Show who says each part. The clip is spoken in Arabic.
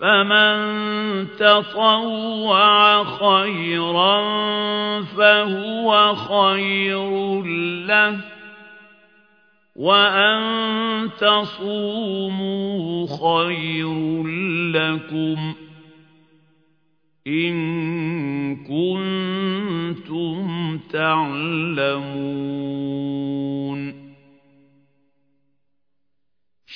Speaker 1: فمن تطوع خيرا فهو خير له وأن تصوموا خير لكم إن كنتم تعلمون